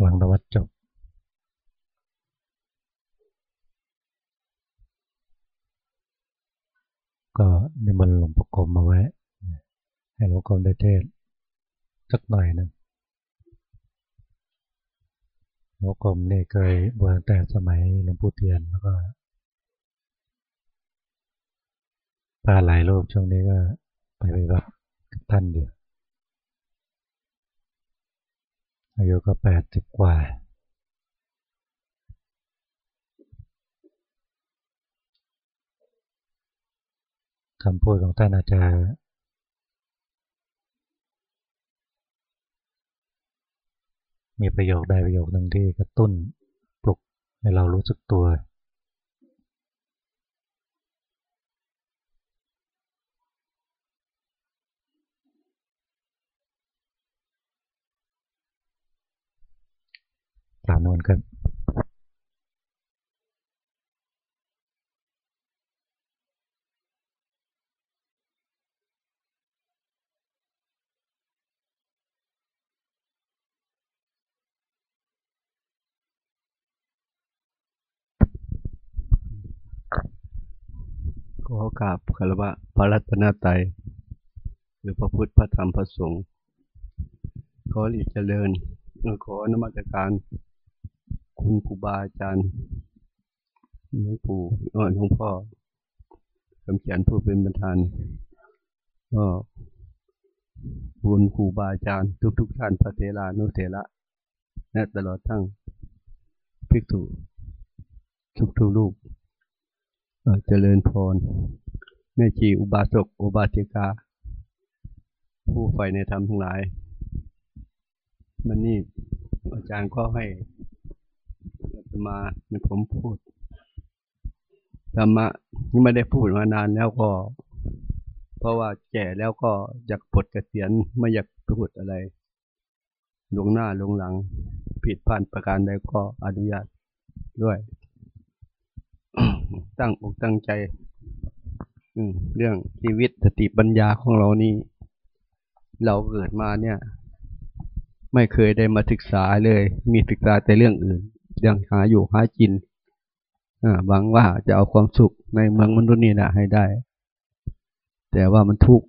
หลังตวัดจบก็นิมนต์หลวงพ่อกรมมาไว้ ให้หลวงกรมได้เทศสักหน่อยนึงหลวงกรมนี่เคยบวชแต่สมัยหลวงปู่เทียนแล้วก็พาหลายรูปช่วงนี้ก็ไปไปรับกับท่านอยู่ อายุก็แปดสิบกว่า คำพูดของท่านอาจารย์มีประโยคใดประโยคหนึ่งที่กระตุ้นปลุกให้เรารู้สึกตัว กล่าวนวนกันขอกราบคารวะพระรัตนตรัยหรือพระพุทธพระธรรมพระสงฆ์ขอหลีเจริญขอนมัสการ คุณครูบาอาจารย์หลวงปู่หลวงพ่อคำเขียนผู้เป็นประธานก็คุณครูบาอาจารย์ ทุกๆท่านพระเทรานุเถระและตลอดทั้งภิกษุทุกๆลูกเจริญพรแม่ชีอุบาสกอุบาสิกา ผู้ใฝ่ในธรรมทั้งหลาย มันนี่อาจารย์ก็ให้ มาในผมพูดธรรมะนี่ไม่ได้พูดมานานแล้วก็ เพราะว่าแก่แล้วก็อยากปลดเกษียณไม่อยากพูดอะไรลงหน้าลงหลัง ผิดพลาดประการใดก็อนุญาตด้วย ตั้งอกตั้งใจเรื่องชีวิตสติปัญญาของเรานี่ เราเกิดมาเนี่ย ไม่เคยได้มาศึกษาเลย มีศึกษาแต่เรื่องอื่น ยังหาอยู่หากินหวังว่าจะเอาความสุขในเมืองมนุษย์นี่นะให้ได้ แต่ว่ามันทุกข์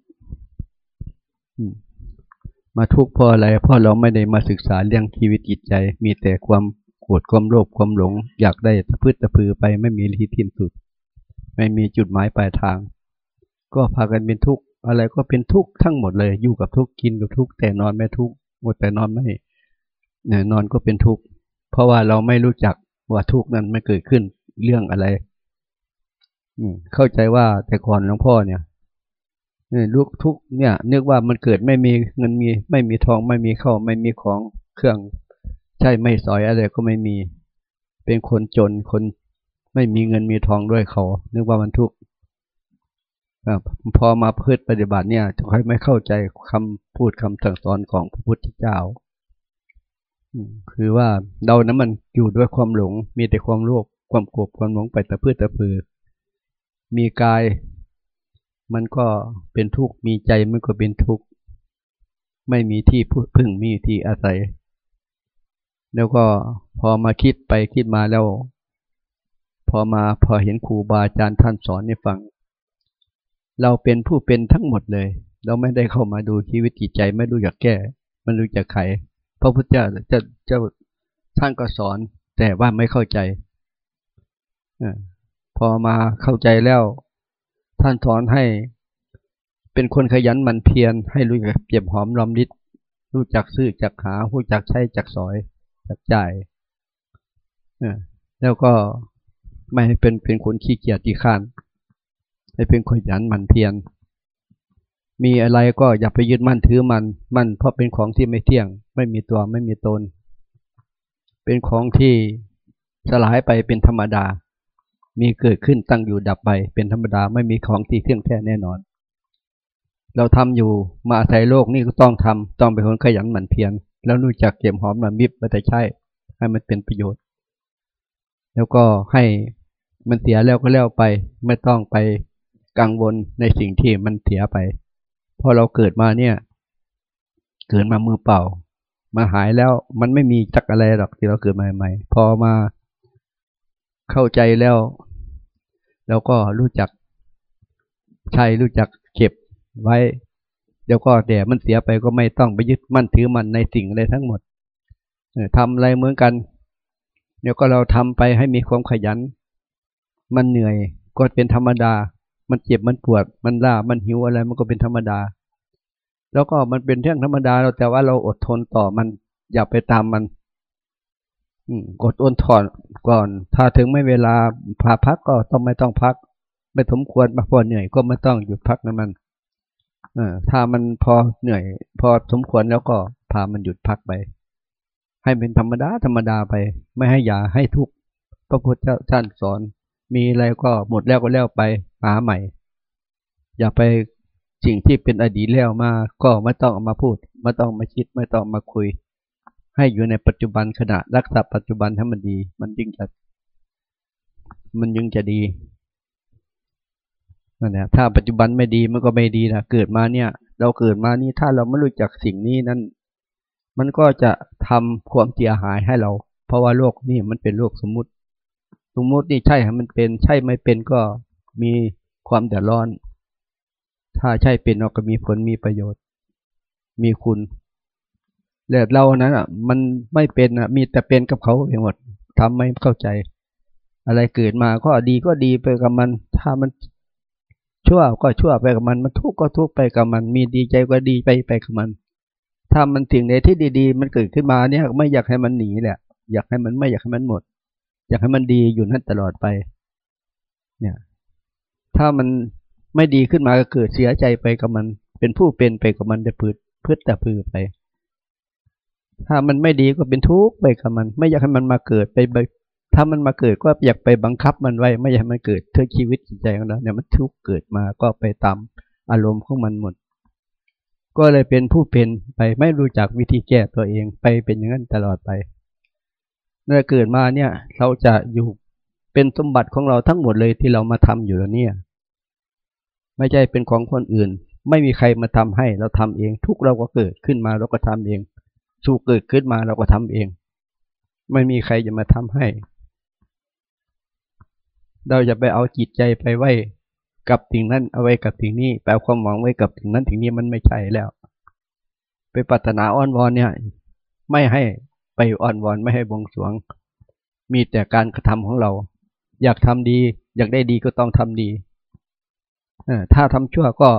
มาทุกข์เพราะอะไรเพราะเราไม่ได้มาศึกษาเรื่องชีวิตจิตใจ มีแต่ความโกรธความโลภความหลง อยากได้ตะพืชตะพือไปไม่มีที่ทิ้นสุด ไม่มีจุดหมายปลายทาง ก็พากันเป็นทุกข์อะไรก็เป็นทุกข์ทั้งหมดเลยอยู่กับทุกข์กินกับทุกข์แต่นอนไม่ทุกข์หมดแต่นอนไม่เนี่ยนอนก็เป็นทุกข์ เพราะว่าเราไม่รู้จักว่าทุกข์นั้นไม่เกิดขึ้นเรื่องอะไรอืเข้าใจว่าแต่ก่อนหลวงพ่อเนี่ยลูกทุกเนี่ยนึกว่ามันเกิดไม่มีเงินมี ไม่มีทองไม่มีข้าวไม่มีของเครื่องใช่ไม่สอยอะไรก็ไม่มี เป็นคนจนคนไม่มีเงินมีทองด้วยเขา นึกว่ามันทุกข์พอมาพืชปฏิบัติเนี่ยจะค่อยไม่เข้าใจคำพูดคำสั่งสอนของพระพุทธเจ้า คือว่าเรานั้นมันอยู่ด้วยความหลง มีแต่ความโลภความโกรธความหลงไปแต่เพื่อแต่พือ มีกาย มันก็เป็นทุกข์มีใจมันก็เป็นทุกข์ไม่มีที่พึ่งมีที่อาศัย แล้วก็พอมาคิดไปคิดมาแล้ว พอมาพอเห็นครูบาอาจารย์ท่านสอนให้ฟัง เราเป็นผู้เป็นทั้งหมดเลย เราไม่ได้เข้ามาดูชีวิตจิตใจไม่รู้จักแก้ มันรู้จักไข พระพุทธเจ้าจะจ้าท่านก็สอน แต่ว่าไม่เข้าใจอพอมาเข้าใจแล้ว ท่านสอนให้ เป็นคนขยันมันเพียรให้รู้จักเก็บหอมรอมริดรู้จักซื้อจักหารู้จักใช้จักสอยจักจ่ายแล้วก็ไม่ให้เป็นเป็นคนขี้เกียจที่ข้าน ให้เป็นคนขยันมันเพียร มีอะไรก็อย่าไปยึดมั่นถือมัน มันเพราะเป็นของที่ไม่เที่ยง ไม่มีตัวไม่มีตน เป็นของที่สลายไปเป็นธรรมดา มีเกิดขึ้นตั้งอยู่ดับไปเป็นธรรมดาไม่มีของที่เที่ยงแท้แน่นอน เราทำอยู่มาอาศัยโลกนี่ก็ต้องทำต้องเป็นคนขยันหมั่นเพียรแล้วรู้จักเก็บหอมรำมิบมาแต่ใช่ให้มันเป็นประโยชน์ แล้วก็ให้มันเสียแล้วก็แล้วไป ไม่ต้องไปกังวลในสิ่งที่มันเสียไป พอเราเกิดมาเนี่ย เกิดมามือเปล่า มาหายแล้วมันไม่มีจักอะไรหรอกที่เราเกิดมาใหม่พอมาเข้าใจแล้ว แล้วก็รู้จักใช่รู้จักเก็บไว้เดี๋ยวก็แต่มันเสียไปก็ไม่ต้องไปยึดมั่นถือมันในสิ่งอะไรทั้งหมดทำอะไรเหมือนกันเดี๋ยวก็เราทำไปให้มีความขยัน มันเหนื่อยก็เป็นธรรมดา มันเจ็บมันปวด มันล่ามันหิวอะไร มันก็เป็นธรรมดา แล้วก็มันเป็นเรื่องธรรมดาเราแต่ว่าเราอดทนต่อมันอย่าไปตามมัน อืกดอ้นถอนก่อน ถ้าถึงไม่เวลาพาพักก็ต้องไม่ต้องพัก ไม่สมควรมาพอเหนื่อยก็ไม่ต้องหยุดพักนะมันเออถ้ามันพอเหนื่อย พอสมควรแล้วก็พามันหยุดพักไป ให้เป็นธรรมดาธรรมดาไป ไม่ให้อย่าให้ทุกข์พระพุทธเจ้าท่านสอน มีอะไรก็หมดแล้วก็แล้วไป หาใหม่ อย่าไปสิ่งที่เป็นอดีตแล้วมา ก็ไม่ต้องมาพูด ไม่ต้องมาคิด ไม่ต้องมาคุย ให้อยู่ในปัจจุบันขณะรักษาปัจจุบันให้มันดี มันยิ่งจะ มันยิ่งจะดีนั่นแหละถ้าปัจจุบันไม่ดีมันก็ไม่ดีนะเกิดมาเนี่ย เราเกิดมานี่ถ้าเราไม่รู้จักสิ่งนี้นั้น มันก็จะทำความเสียหายให้เรา เพราะว่าโลกนี่มันเป็นโลกสมมุติ สมมุตินี่ใช่มันเป็น ใช่ไม่เป็นก็ มีความเดือดร้อน ถ้าใช่เป็นเราก็มีผลมีประโยชน์ มีคุณแต่เรานั้นอะ มันไม่เป็นอะ มีแต่เป็นกับเขาเองหมดทำไม่เข้าใจ อะไรเกิดมาก็ดีก็ดีไปกับมัน ถ้ามันชั่วก็ชั่วไปกับมัน มันทุกข์ก็ทุกข์ไปกับมัน มีดีใจก็ดีไปไปกับมัน ถ้ามันถึงในที่ดี ๆ มันเกิดขึ้นมาเนี่ย ไม่อยากให้มันหนีแหละ อยากให้มันไม่อยากให้มันหมด อยากให้มันดีอยู่นั่นตลอดไป เนี่ย ถ้ามันไม่ดีขึ้นมาก็เกิดเสียใจไปกับมัน เป็นผู้เป็นไปกับมันจะพืดพืดแต่พือไป ถ้ามันไม่ดีก็เป็นทุกข์ไปกับมัน ไม่อยากให้มันมาเกิดไปถ้ามันมาเกิดก็อยากไปบังคับมันไว้ ไม่อยากให้มันเกิดเธอชีวิตจิตใจของเราเนี่ยมันทุกข์เกิดมาก็ไปตามอารมณ์ของมันหมด ก็เลยเป็นผู้เป็นไปไม่รู้จักวิธีแก้ตัวเองไปเป็นอย่างนั้นตลอดไปเมื่อเกิดมาเนี่ย เราจะอยู่เป็นสมบัติของเราทั้งหมดเลยที่เรามาทำอยู่แล้วเนี่ย ไม่ใช่เป็นของคนอื่น ไม่มีใครมาทำให้เราทำเอง ทุกเราก็เกิดขึ้นมาเราก็ทำเอง สู้เกิดขึ้นมาเราก็ทำเอง ไม่มีใครจะมาทำให้ เราจะไปเอาจิตใจไปไว้กับสิ่งนั้นเอาไว้กับสิ่งนี้แปลความหวังไว้กับสิ่งนั้นสิ่งนี้มันไม่ใช่แล้ว ไปปรารถนาอ้อนวอนเนี่ย ไม่ให้ไปอ้อนวอนไม่ให้บงสวง มีแต่การกระทำของเรา อยากทำดี อยากได้ดีก็ต้องทำดี ถ้าทำชั่วก็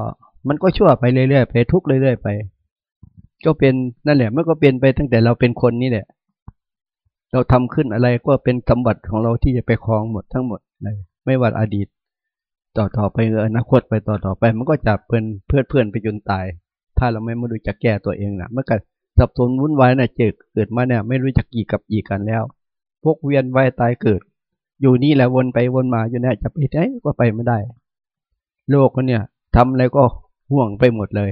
มันก็ชั่วไปเรื่อยๆไปทุกเรื่อยๆไป ก็เป็นนั่นแหละมันก็เป็นไปตั้งแต่เราเป็นคนนี่แหละ เราทำขึ้นอะไรก็เป็นสมบัติของเราที่จะไปครองหมดทั้งหมดเลยไม่ว่าอดีต ต่อต่อไปอนาคตไปต่อต่อไป มันก็จะเพื่อนเพื่อนเพื่อนไปจนตาย ถ้าเราไม่มาดูจักแก้ตัวเองนะเมื่อกี้สับสนวุ่นวายนะเจอเกิดมาเนี่ย ไม่รู้จักกี่กับกี่กันแล้วพวกเวียนว่ายตายเกิด อยู่นี่แหละวนไปวนมาอยู่เนี่ยจะไปไหนก็ไปไม่ได้ โลกเนี่ยทำอะไรก็ห่วงไปหมดเลย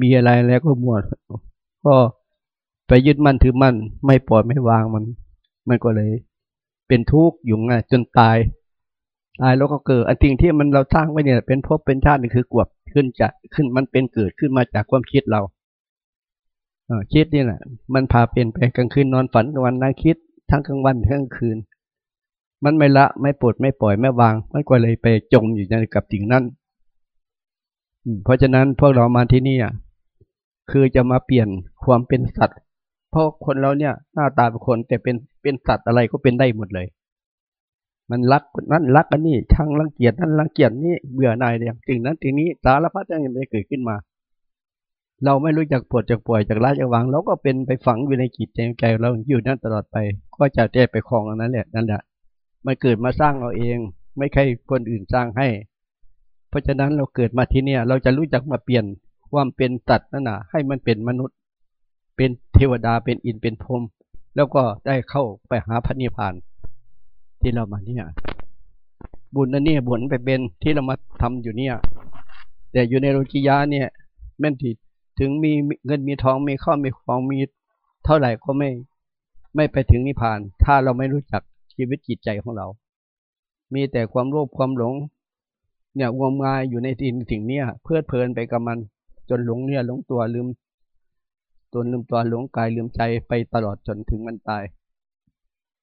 มีอะไรแล้วก็หมดก็ไปยึดมั่นถือมั่น ไม่ปล่อยไม่วางมัน มันก็เลย เป็นทุกข์อยู่ไงจนตาย ตายแล้วก็เกิด อันสิ่งที่มันเราสร้างไว้เนี่ย เป็นภพเป็นชาตินี่คือกวบขึ้นจะขึ้นมันเป็นเกิดขึ้นมาจากความคิดเราเอคิดนี่แหละมันพาเป็นไปกลางคืนนอนฝันกลางวันนั่งคิด ทั้งกลางวันทั้งคืน มันไม่ละไม่ปลดไม่ปล่อยไม่วาง มันก็เลยไปจมอยู่ในกับสิ่งนั้นเพราะฉะนั้นพวกเรามาที่นี่คือจะมาเปลี่ยนความเป็นสัตว์ เพราะคนเราเนี่ย หน้าตาเป็นคนแต่เป็นเป็นสัตว์อะไรก็เป็นได้หมดเลย มันรักนั่นรักอันนี้ช่างรังเกียจนั่นรังเกียจนี่เบื่อหน่ายอย่างสิ่งนั้นสิ่งนี้สารพัดอย่างนี้เกิดขึ้นมา เราไม่รู้จักปวดจากป่วยจากร้ายจากวางเราก็เป็นไปฝังอยู่ในจิตใจใจเราอยู่นั่นตลอดไป ก็จะได้ไปคลองอันนั้นแหละนั่นแหละ มันเกิดมาสร้างเราเอง ไม่ใช่คนอื่นสร้างให้ เพราะฉะนั้นเราเกิดมาที่เนี่ย เราจะรู้จักมาเปลี่ยนความเป็นสัตว์นั่นน่ะ ให้มันเป็นมนุษย์ เป็นเทวดาเป็นอินเป็นพรมแล้วก็ได้เข้าไปหาพระนิพพาน ที่เรามาเนี่ย บุญนั่นเนี่ยบุญไปเป็นที่เรามาทำอยู่เนี่ย แต่อยู่ในโลกิยาเนี่ยแม่นที่ถึงมีเงินมีทองมีข้าวมีของมีเท่าไหร่ก็ไม่ ไม่ไปถึงนิพพาน ถ้าเราไม่รู้จัก ชีวิตจิตใจของเรา มีแต่ความโลภความหลง เนี่ยวงงายอยู่ในสิ่งสิ่งนี้เพลิดเพลินไปกับมัน จนหลงเนี่ยหลงตัวลืมตนลืมตัวหลงกายลืมใจไปตลอดจนถึงมันตาย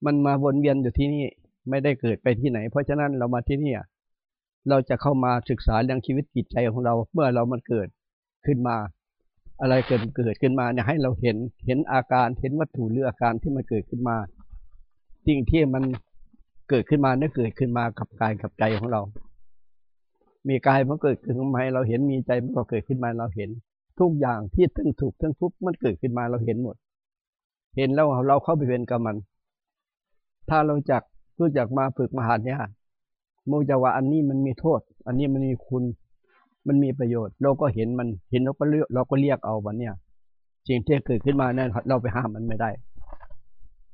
มันมาวนเวียนอยู่ที่นี่ไม่ได้เกิดไปที่ไหน เพราะฉะนั้นเรามาที่นี่เราจะเข้ามาศึกษาเรื่องชีวิตจิตใจของเราเมื่อเรามันเกิดขึ้นมา อะไรเกิดเกิดขึ้นมาเนี่ยให้เราเห็นเห็นอาการเห็นวัตถุหรืออาการที่มันเกิดขึ้นมา สิ่งที่มันเกิดขึ้นมาเนี่ยเกิดขึ้นมากับกายกับใจของเรา มีกายมันเกิดขึ้นมาให้เราเห็นมีใจมันก็เกิดขึ้นมาเราเห็น ทุกอย่างที่ทั้งถูกทั้งทุกมันเกิดขึ้นมาเราเห็นหมด เห็นแล้วเราเข้าไปเป็นกับมัน ถ้าเราจักรู้จักมาฝึกมหาเนี่ยโมจะว่าอันนี้มันมีโทษ อันนี้มันมีคุณมันมีประโยชน์ เราก็เห็นมันเห็นเราก็เลือกเราก็เรียกเอาวันเนี้ยสิ่งที่เกิดขึ้นมาเนั้นเราไปห้ามมันไม่ได้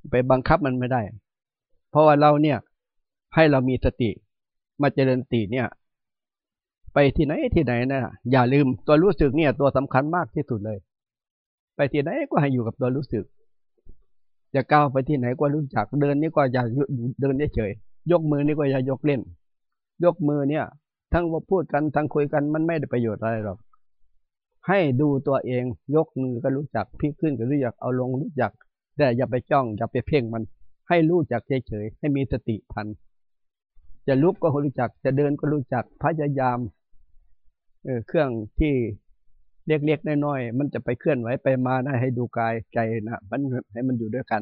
ไปบังคับมันไม่ได้ เพราะว่าเราเนี่ยให้เรามีสติ มาเจริญสติเนี่ย ไปที่ไหนที่ไหนนะอย่าลืมตัวรู้สึกเนี่ย ตัวสำคัญมากที่สุดเลย ไปที่ไหนก็ให้อยู่กับตัวรู้สึก จะก้าวไปที่ไหนก็รู้จักเดินนี่ก็อย่าเดินเฉยยกมือนี่ก็อย่ายกเล่น ยกมือเนี่ย ทั้งว่าพูดกันทั้งคุยกันมันไม่ได้ประโยชน์อะไรหรอกให้ดูตัวเองยกมือก็รู้จักพลิกขึ้นก็รู้จักเอาลงรู้จัก แต่อย่าไปจ้องอย่าไปเพ่งมัน ให้รู้จักเฉยๆให้มีสติทัน จะลุกก็รู้จัก จะเดินก็รู้จักพยายามเออเครื่องที่เล็กๆน้อยๆมันจะไปเคลื่อนไหวไปมาได้ให้ดูกายใจนะมันให้มันอยู่ด้วยกัน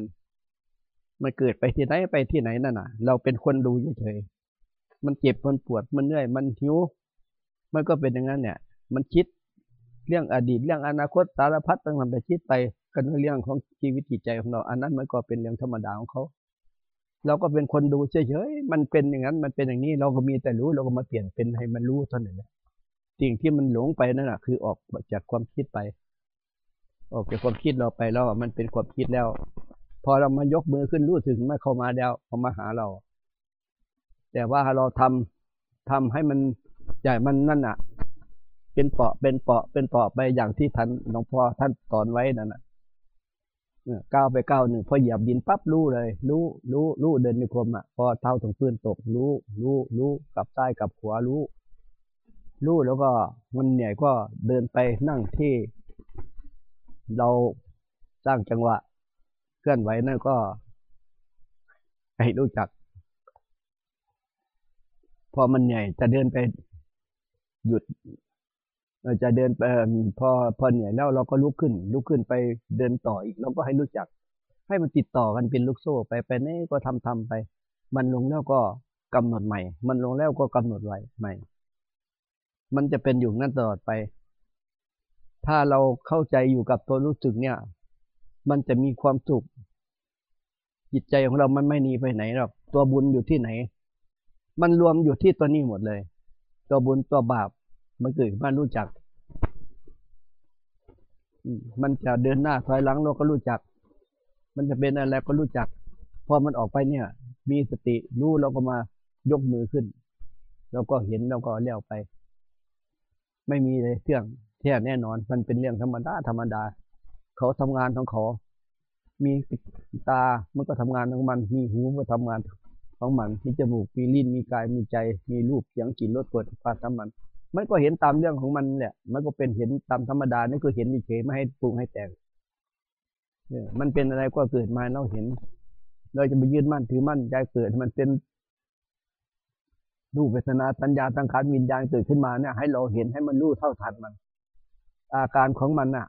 มันเกิดไปที่ไหนไปที่ไหนนั่นน่ะ เราเป็นคนดูเฉยๆมันเจ็บมันปวดมันเหนื่อยมันหิวมันก็เป็นอย่างนั้นเนี่ย มันคิดเรื่องอดีตเรื่องอนาคตสารพัดต่างๆไปคิดไป กันเรื่องของชีวิตจิตใจของเรา อันนั้นมันก็เป็นเรื่องธรรมดาของเขา เราก็เป็นคนดูเฉยๆ มันเป็นอย่างนั้น มันเป็นอย่างนี้ เราก็มีแต่รู้ เราก็มาเปลี่ยนเป็นให้มันรู้เท่านั้นแหละสิ่งที่มันหลงไปนั่นแหะคือออกจากความคิดไป ออกจากความคิดเราไปแล้วมันเป็นความคิดแล้ว พอเรามายกมือขึ้นรู้ถึงม่เข้ามาแล้วเขามาหาเรา แต่ว่าเราทำทำให้มันใหญ่มันนั่นอะ เป็นเปาะเป็นเปาะเป็นเปาะไปอย่างที่ท่านหลวงพ่อท่านสอนไว้นั่นน่ะ ก้าวไปก้าวหนึ่งพอเหยียบดินปั๊บรู้เลย รู้รู้รู้เดินในความอะพอเท้าถึงพื้นตก รู้ รู้รู้กลับซ้ายกลับขวารู้ รู้แล้วก็มันเหนื่อยก็เดินไปนั่งที่ เราสร้างจังหวะเคลื่อนไหวนั่นก็ ให้รู้จัก พอมันใหญ่จะเดินไปหยุด จะเดินไปพอพอเหนื่อยแล้วเราก็ลุกขึ้น ลุกขึ้นไปเดินต่ออีกเราก็ให้รู้จัก ให้มันติดต่อกันเป็นลูกโซ่ไปไปนี่ก็ทำทำไป มันลงแล้วก็กำหนดใหม่ มันลงแล้วก็กำหนดไว้ใหม่ มันจะเป็นอยู่นั่นตลอดไป ถ้าเราเข้าใจอยู่กับตัวรู้สึกเนี่ย มันจะมีความสุขจิตใจของเรามันไม่หนีไปไหนหรอกตัวบุญอยู่ที่ไหน มันรวมอยู่ที่ตัวนี้หมดเลย ตัวบุญตัวบาป มันเกิดมารู้จัก มันจะเดินหน้าถอยหลังเราก็รู้จัก มันจะเป็นอะไรก็รู้จัก พอมันออกไปเนี่ย มีสติรู้เราก็มายกมือขึ้น เราก็เห็นเราก็เลี้ยวไป ไม่มีเลยเรื่องแท้แน่นอน มันเป็นเรื่องธรรมดาธรรมดา เขาทำงานของเขา มีตา มันก็ทำงานของมัน มีหูมันก็ทำงานของมัน มีจมูก มีลิ้น มีกาย มีใจ มีรูปเสียงกลิ่นรสเปิดฟาทำมัน มันก็เห็นตามเรื่องของมันแหละมันก็เป็นเห็นตามธรรมดานี่คือเห็นเฉยไม่ให้ปรุงให้แต่งเนี่ยมันเป็นอะไรก็เกิดมาเราเห็น เราจะไปยืนมั่นถือมั่นใจเกิดมันเป็นรูปเวทนาสัญญาตังขารวิญญาณเกิดขึ้นมาเนี่ย ให้เราเห็นให้มันรู้เท่าทันมัน อาการของมันอะ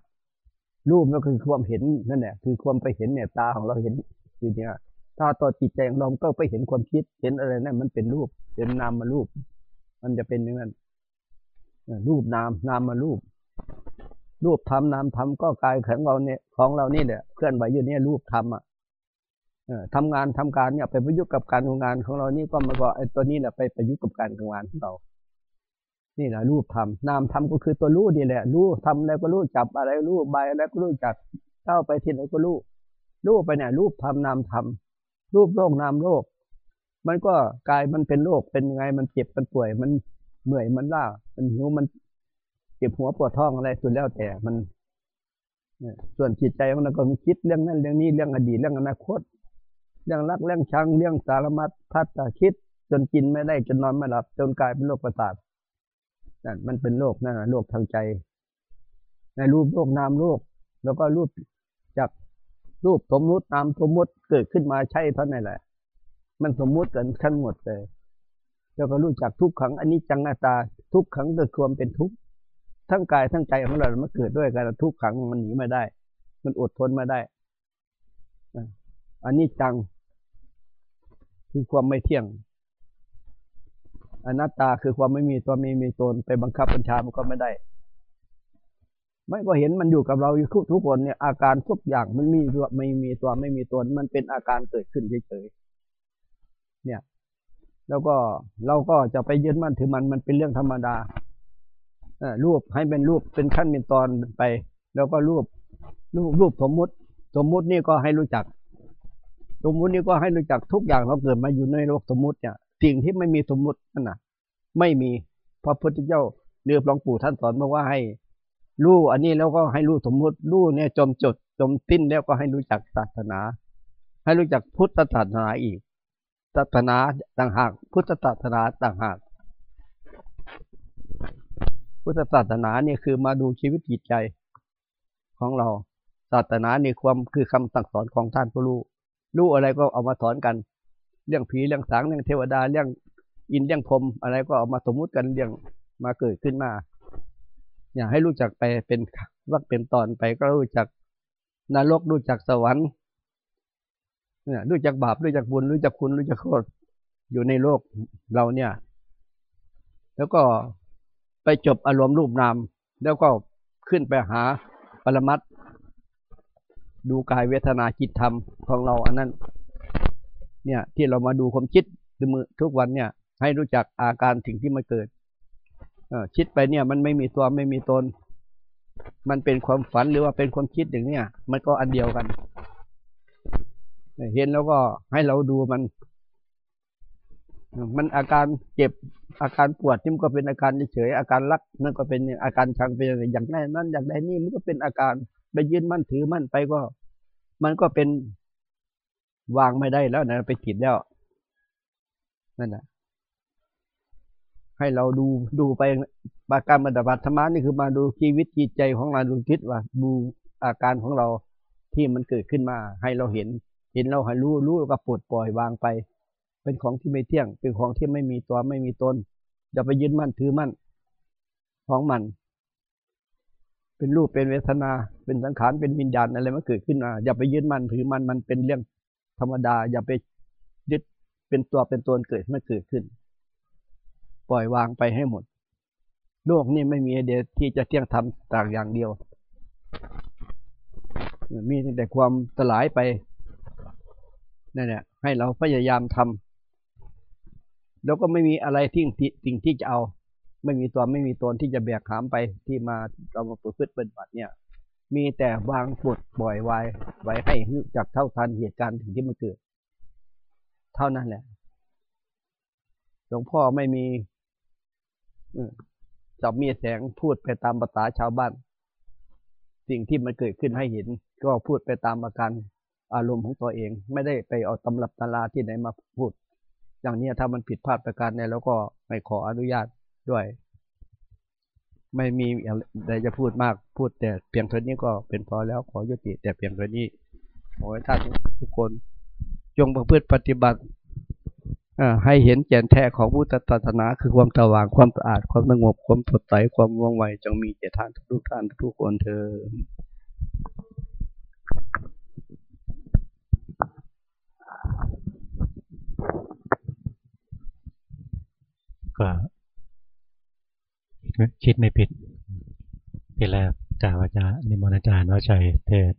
รูปก็คือความเห็นนั่นแหละคือความไปเห็นเนี่ยตาของเราเห็นคือเนี่ยถ้าต่อจิตใจของเราก็ไปเห็นความคิด เห็นอะไรนั่นมันเป็นรูป เป็นนามมารูป มันจะเป็นอย่างนั้น รูปนามนามมารูป รูปทำนามทำก็กายของเราเนี่ยของเรานี่เนี่ยเคลื่อนไหวอยู่เนี่ยรูปทำอะทำงานทำการเนี่ยไปประยุกต์กับการทำงานของเรานี่ก็มาก็ไอ้ตัวนี้แหละไปประยุกต์กับการทำงานของเรา นี่แหละรูปธรรมนามธรรมก็คือตัวรู้นี่แหละ รู้ทำแล้วก็รู้จับอะไรรู้ใบอะไรก็รู้จักเข้าไปที่ไหนก็รู้รู้ไปเนี่ยรูปธรรมนามธรรมรูปโลกนามโลก มันก็กายมันเป็นโรคเป็นยังไงมันเจ็บมันป่วยมัน เหนื่อยมันล่า มันหิวมันเจ็บหัวปวดท้องอะไรสุดแล้วแต่มันส่วนจิตใจมันก็มีคิดเรื่องนั้นเรื่องนี้เรื่องอดีตเรื่องอนาคต เรื่องรักเรื่องชังเรื่องสารมัดพัดคิด จนกินไม่ได้จนนอนไม่หลับ จนกลายเป็นโรคประสาทนั่นมันเป็นโรคนั่นโรคทางใจ ในรูปโรคนามโรคแล้วก็รูปจากรูปสมมุติตามสมมุติเกิดขึ้นมาใช่เท่านั้นแหละ มันสมมุติกันทั้งหมดเลย แล้วก็รู้จักทุกขังอันนี้จังหน้าตา ทุกขังโดยความเป็นทุกข์ทั้งกายทั้งใจของเรามันเกิดด้วยกันทุกขังมันหนีไม่ได้ มันอดทนไม่ได้อันนี้จัง คือความไม่เที่ยงอนัตตาคือความไม่มีตัวมีมีตนไปบังคับบัญชามันก็ไม่ได้ ไม่ก็เห็นมันอยู่กับเราอยู่ทุกคนเนี่ยอาการทุกอย่างมันมีตัวไม่มีตัวไม่มีตนมันเป็นอาการเกิดขึ้นเฉยๆเนี่ย แล้วก็เราก็จะไปยึดมั่นถือมันมันเป็นเรื่องธรรมดารูปให้เป็นรูปเป็นขั้นเป็นตอนไป แล้วก็รูปรูปรูปสมมุติ สมมุตินี่ก็ให้รู้จัก สมมุตินี่ก็ให้รู้จักทุกอย่างเราเกิดมาอยู่ในโลกสมมุติเนี่ยสิ่งที่ไม่มีสมมุตินั่นนะไม่มีพระพุทธเจ้าเรือหลวงปู่ท่านสอนมาว่าให้รู้อันนี้แล้วก็ให้รู้สมมุติรู้เนี่ยจมจดจมติ้นแล้วก็ให้รู้จักศาสนา ให้รู้จักพุทธศาสนาอีก ศาสนาต่างหาก พุทธศาสนาต่างหาก พุทธศาสนาเนี่ยคือมาดูชีวิตจิตใจของเรา ศาสนาเนี่ยความคือคำสั่งสอนของท่านผู้รู้รู้อะไรก็เอามาสอนกัน เรื่องผีเรื่องสางเรื่องเทวดาเรื่องอินเรื่องพรมอะไรก็เอามาสมมุติกันเรื่องมาเกิดขึ้นมา อยากให้รู้จักไปเป็นว่าเป็นตอนไปก็รู้จักนรกรู้จักสวรรค์ เนี่ยรู้จักบาปรู้จักบุญรู้จักคุณรู้จักโทษอยู่ในโลกเราเนี่ย แล้วก็ไปจบอารมณ์รูปนาม แล้วก็ขึ้นไปหาปรมัตดูกายเวทนาจิตธรรมของเราอันนั้น เนี่ย ที่เรามาดูความคิดมือทุกวันเนี่ย ให้รู้จักอาการสิ่งที่มันเกิดอคิดไปเนี่ย มันไม่มีตัวไม่มีตน มันเป็นความฝันหรือว่าเป็นความคิดอย่างเนี้ยมันก็อันเดียวกัน เห็นแล้วก็ให้เราดูมัน มันอาการเจ็บอาการปวดนี่มันก็เป็นอาการเฉยอาการรักนั่นก็เป็นอาการชังเป็นอย่างนั้นนั้นอย่างใดนี่มันก็เป็นอาการไปยืนมั่นถือมั่นไปก็ มันก็เป็นวางไม่ได้แล้วนะไปกิดแล้วนั่นแหละให้เราดูดูไปปาการปฏิบัติธรรมนี่คือมาดูชีวิตจิตใจของเราดูคิดว่าดูอาการของเราที่มันเกิดขึ้นมาให้เราเห็น เห็นเราให้รู้รู้แล้วก็ปลดปล่อยวางไป เป็นของที่ไม่เที่ยง เป็นของที่ไม่มีตัวไม่มีตนอย่าไปยึดมั่นถือมั่นของมัน เป็นรูปเป็นเวทนา เป็นสังขารเป็นวิญญาณอะไรมันเกิดขึ้นมาอย่าไปยึดมั่นถือมันมันเป็นเรื่องธรรมดา อย่าไปยึดเป็นตัวเป็นตนเกิดไม่เกิดขึ้น ปล่อยวางไปให้หมด โลกนี้ไม่มีเดียที่จะเที่ยงทำต่างอย่างเดียว มีแต่ความสลายไป นั่นแหละให้เราพยายามทำแล้วก็ไม่มีอะไรที่สิ่งที่จะเอา ไม่มีตัวไม่มีตนที่จะแบกหามไปที่มาเรามาฝึกปฏิบัติเนี่ย มีแต่วางปลดปล่อยไว้ไว้ให้รู้จักเท่าทันเหตุการณ์ถึงที่มันเกิด เท่านั้นแหละหลวงพ่อไม่มีจับมีแสงพูดไปตามภาษาชาวบ้าน สิ่งที่มันเกิดขึ้นให้เห็น ก็พูดไปตามอาการ อารมณ์ของตัวเอง ไม่ได้ไปเอาตำรับตาราที่ไหนมาพูด อย่างนี้ถ้ามันผิดพลาดประการใดแล้วก็ไม่ขออนุญาตด้วย ไม่มีอะไรจะพูดมากพูดแต่เพียงเท่านี้ก็เป็นพอแล้วขอยุติแต่เพียงเท่านี้ขอให้ท่านทุกคนจงประพฤติปฏิบัติให้เห็นแก่นแท้ของพุทธศาสนา คือความสว่างความสะอาดความสงบความสดใสความว่องไวจงมีแก่ท่านทุกท่านทุกคนเธอ ก็คิดไม่ผิดทีแรกกาวาจะนิมนต์อาจารย์ว่าชัยเทศ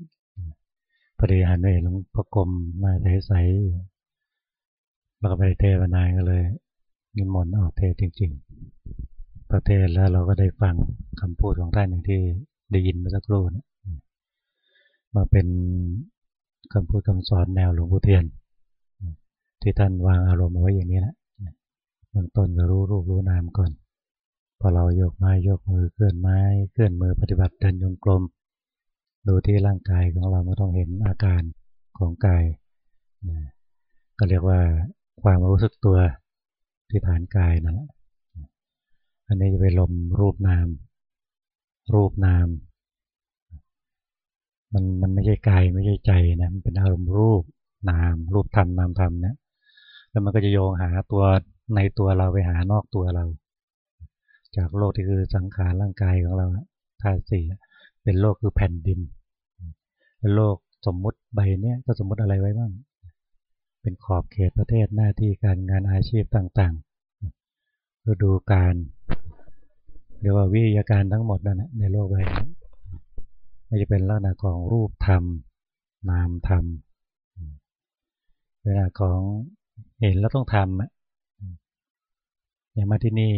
ปริหารเลยหลวงพ่อกรมมาใสๆแล้วก็ไปเทศนายก็เลย นิมนต์ออกเทศจริงๆพอเทศแล้วเราก็ได้ฟังคำพูดของท่านอย่างที่ได้ยินเมื่อสักครู่นะมาเป็นคำพูดคำสอนแนวหลวงพ่อเทียน ที่ท่านวางอารมณ์เอาไว้อย่างนี้แหละเบื้องต้นก็รู้รูปรู้นามก่อน พอเราโยกไม้ยกมือเคลื่อนไม้เคลื่อนมือปฏิบัติเดินยงกลม ดูที่ร่างกายของเราไม่ต้องเห็นอาการของกายก็เรียกว่าความรู้สึกตัวที่ฐานกายนั่นแหละอันนี้จะไปลมรูปนาม รูปนาม มันมันไม่ใช่กายไม่ใช่ใจนะมันเป็นอารมณ์รูปนาม รูปธรรมนามธรรมนะ แล้วมันก็จะโยงหาตัวในตัวเราไปหานอกตัวเรา จากโลกที่คือสังขารร่างกายของเราธาตุสี่เป็นโลกคือแผ่นดินโลกสมมุติใบเนี้ยก็สมมุติอะไรไว้บ้าง เป็นขอบเขตประเทศหน้าที่การงานอาชีพต่างๆฤดูการเรียกว่าวิทยาการทั้งหมดนั่นแหละในโลกใบนี้ไม่จะเป็นลักษณะของรูปธรรมนามธรรมเวลาของ เห็นแล้วต้องทำอย่างมาที่นี่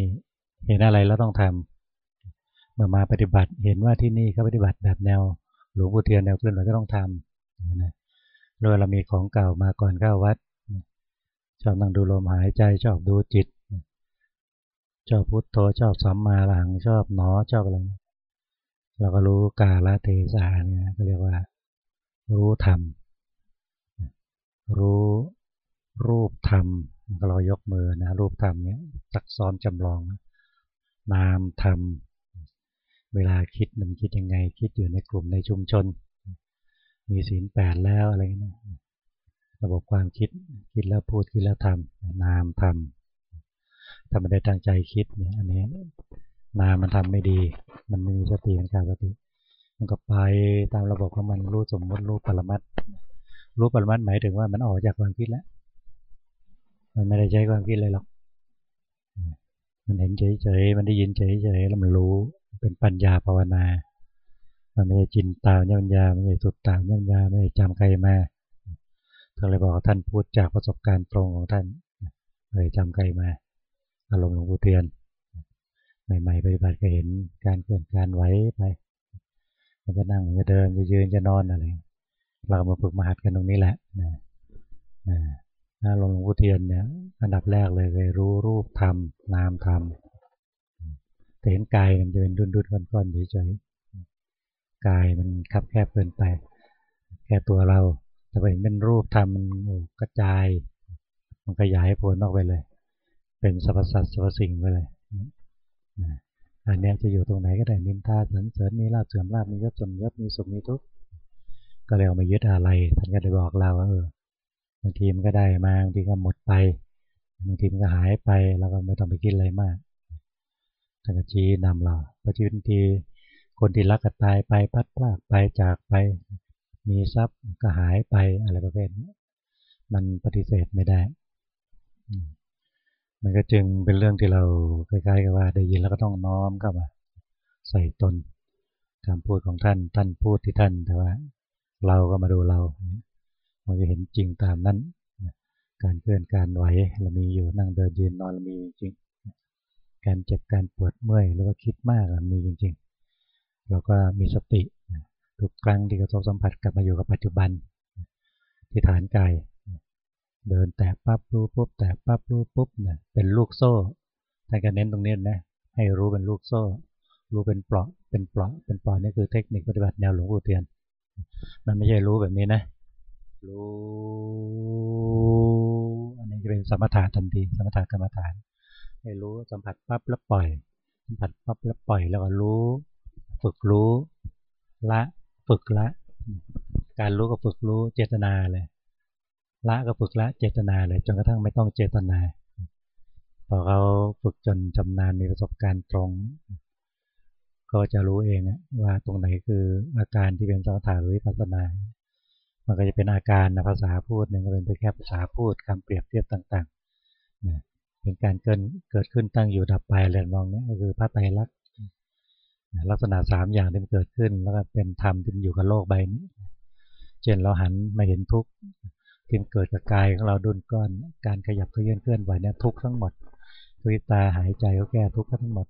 เห็นอะไรแล้วต้องทำเมื่อมาปฏิบัติเห็นว่าที่นี่เขาปฏิบัติแบบแนวหลวงปู่เทียนแนวเคลื่อนไหวก็ต้องทำนะโดยเรามีของเก่ามาก่อนเข้าวัดชอบนั่งดูลมหายใจชอบดูจิตชอบพุทโธชอบสัมมาหลังชอบหนอชอบอะไรเราก็รู้กาลเทศาเนี่ยก็เรียกว่า รู้ธรรมรู้ รูปธรรมเรายกมือนะรูปธรรมเนี้ยซักซ้อนจำลอง นามธรรม เวลาคิดมันคิดยังไง คิดอยู่ในกลุ่มในชุมชน มีศีลแปดแล้วอะไรเงี้ยระบบความคิดคิดแล้วพูดคิดแล้วทำนามทำถ้าไม่ได้ตั้งใจคิดเนี่ยอันนี้นามมันทำไม่ดี มันไม่มีสติมันขาดสติ มันก็ไปตามระบบของมันรู้สมมติรู้ปรมัตรู้ปรมัตหมายถึงว่ามันออกจากความคิดแล้ว มันไม่ได้ใช้ความคิดเลยหรอก มันเห็นเฉยๆ มันได้ยินเฉยๆ แล้วมันรู้เป็นปัญญาภาวนา มันไม่ใช่จินตามยัญญาไม่ใช่สุดตามยัญญาไม่ใช่จำใครมาท่านเลยบอกท่านพูดจากประสบการณ์ตรงของท่านเลยจำใครมา อารมณ์หลวงปู่เทียน ใหม่ๆปฏิบัติก็เห็นการเคลื่อนการไหวไป มันจะนั่งมันจะเดินจะยืนจะนอนอะไร เรามาฝึกมาหัดกันตรงนี้แหละนะ นะหลวงพ่อเทียนเนี่ยอันดับแรกเลยเลยรู้รูปธรรมนามธรรมแต่เห็นกายมันจะเป็นดุนดุนก้อนๆเฉยๆกายมันคับแคบเกินไป แค่ตัวเราแต่เห็นเป็นรูปธรรมมันกระจาย มันขยายผลออกไปเลย เป็นสรรพสัตว์สรรพสิ่งไปเลยอันนี้จะอยู่ตรงไหนก็ได้นินทาสรรเสริญมีลาบเสื่อมลาบมียศสมยศมีสุขมีทุกข์ก็เลยเอามายึดอะไรท่านก็ได้บอกเราว่าเออ บางทีมันก็ได้มาบางทีก็หมดไปบางทีมันก็หายไปเราก็ไม่ต้องไปคิดอะไรมากท่านก็ชี้นำเราเพราะชีวิตทีคนที่รักก็ตายไปพัดพลากไปจากไป มีทรัพย์ก็หายไปอะไรประเภทนี้มันปฏิเสธไม่ได้ มันก็จึงเป็นเรื่องที่เราคล้ๆกับว่า ได้ยินแล้วก็ต้องน้อมเข้ามาใส่ตนคำพูดของท่านท่านพูดที่ท่านแต่ว่า เราก็มาดูเรา เราจะเห็นจริงตามนั้น การเคลื่อนการไหวเรามีอยู่นั่งเดินยืนนอนเรามีจริง การเจ็บการปวดเมื่อยหรือว่าคิดมากเรามีจริงๆเราก็มีสติทุกครั้งที่กระทบสัมผัสกลับมาอยู่กับปัจจุบัน ที่ฐานกายเดินแตะปั๊บรู้ปุ๊บแตะปั๊บรู้ปุ๊บเนี่ยเป็นลูกโซ่ท่านก็เน้นตรงนี้นะให้รู้เป็นลูกโซ่ รู้เป็นเปราะเป็นเปราะเป็นเปราะนี่คือเทคนิคปฏิบัติแนวหลวงปู่เทียน มันไม่ใช่รู้แบบนี้นะ รู้ อันนี้จะเป็นสมถะทันที สมถะกรรมฐานให้รู้สัมผัสปั๊บแล้วปล่อย สัมผัสปั๊บแล้วปล่อยแล้วก็รู้ ฝึกรู้ละฝึกละ การรู้ก็ฝึกรู้เจตนาเลย ละก็ฝึกละเจตนาเลยจนกระทั่งไม่ต้องเจตนาพอเขาฝึกจนชำนาญมีประสบการณ์ตรง ก็จะรู้เองว่าตรงไหนคืออาการที่เป็นสมถะหรือวิปัสสนา มันก็จะเป็นอาการนะภาษาพูดหนึ่งก็เป็นไปแค่ภาษาพูดคำเปรียบเทียบต่างๆนะเป็นการเกิดเกิดขึ้นตั้งอยู่ดับไปอะไรมองนี้ก็คือพระไตรลักษณ์ลักษณะสามอย่างที่มันเกิดขึ้น แล้วก็เป็นธรรมที่อยู่กับโลกใบนี้ เช่นเราหันมาเห็นทุกข์ที่เกิดกับกายของเราดุนก้อน การขยับเคลื่อนเคลื่อนไหวเนี่ยทุกข์ทั้งหมดทุกตาหายใจก็แก้ทุกข์ทั้งหมด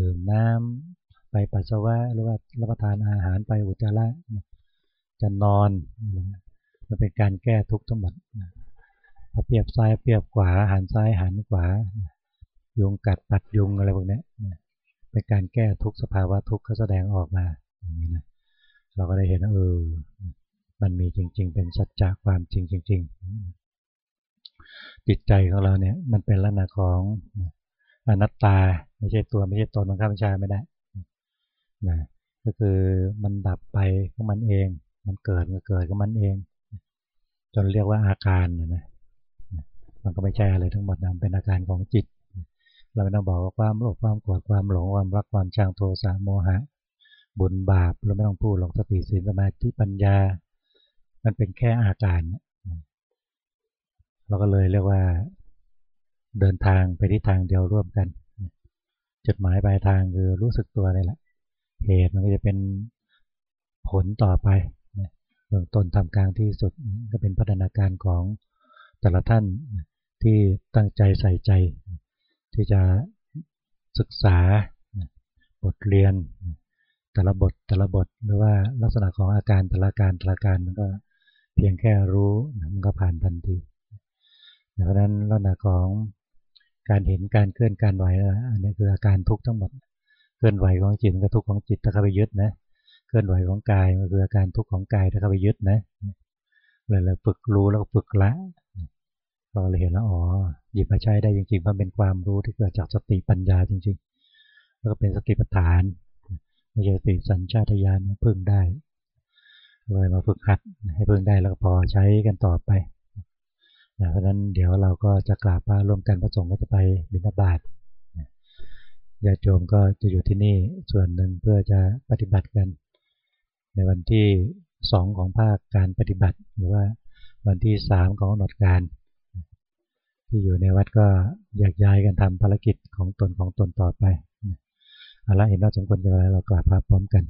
ดื่มน้ำไปปัสสาวะหรือว่ารับประทานอาหารไปอุจจาระ จะนอนมันเป็นการแก้ทุกข์ทั้งหมดพอเปรียบซ้ายเปรียบขวาหันซ้ายหันขวายุงกัดปัดยุงอะไรพวกนี้เป็นการแก้ทุกสภาวะทุกข์เขาแสดงออกมาอย่างนี้นะเราก็ได้เห็นเออมันมีจริง ๆ เป็นสัจจะความจริงจริง ๆ จิตใจของเราเนี่ยมันเป็นลักษณะของอนัตตาไม่ใช่ตัวไม่ใช่ตนบังคับบัญชาไม่ได้นะก็คือมันดับไปของมันเอง มันเกิดก็เกิดของมันเอง จนเรียกว่าอาการนะนะมันก็ไม่ใช่อะไรทั้งหมดนะเป็นอาการของจิต เราไม่ต้องบอกว่าความโลภความโกรธความหลงความรักความชังโทสะโมหะ บุญบาปเราไม่ต้องพูดหรอกสติสีสมาธิปัญญา มันเป็นแค่อาการเราก็เลยเรียกว่าเดินทางไปที่ทางเดียวร่วมกัน จุดหมายปลายทางคือรู้สึกตัวเลยแหละเหตุมันก็จะเป็นผลต่อไป เบื้องต้นทำกลางที่สุดก็เป็นพัฒนาการของแต่ละท่านที่ตั้งใจใส่ใจ ที่จะศึกษาบทเรียน แต่ละบทแต่ละบทหรือว่าลักษณะของอาการแต่ละการแต่ละการมันก็เพียงแค่รู้มันก็ผ่านทันทีเพราะนั้นลักษณะของการเห็นการเคลื่อนการไหวอันนี้คืออาการทุกข์ทั้งหมด เคลื่อนไหวของจิตก็ทุกข์ของจิตถ้าเข้าไปยึดนะ เคลื่อนไหวของกายมันคืออาการทุกข์ของกายถ้าเข้าไปยึดนะเลยเลยฝึกรู้แล้วก็ฝึกละเราเลยเห็นแล้วอ๋อหยิบมาใช้ได้จริงๆมันเป็นความรู้ที่เกิดจากสติปัญญาจริง ๆ แล้วก็เป็นสติปัฏฐานไม่ใช่สติสัญชาตญาณพึ่งได้เลยมาฝึกหัดให้พึ่งได้แล้วก็พอใช้กันต่อไปนะเพราะนั้นเดี๋ยวเราก็จะกราบพระร่วมกันพระสงฆ์ก็จะไปบิณฑบาตญาติโยมก็จะอยู่ที่นี่ส่วนหนึ่งเพื่อจะปฏิบัติกัน ในวันที่สองของภาคการปฏิบัติ หรือว่าวันที่สามของหนดการ ที่อยู่ในวัดก็อยากย้ายกันทำภารกิจของตนของตนต่อไปเอาละเห็นว่าสมควรกันแล้วเรากลับภาพพร้อมกัน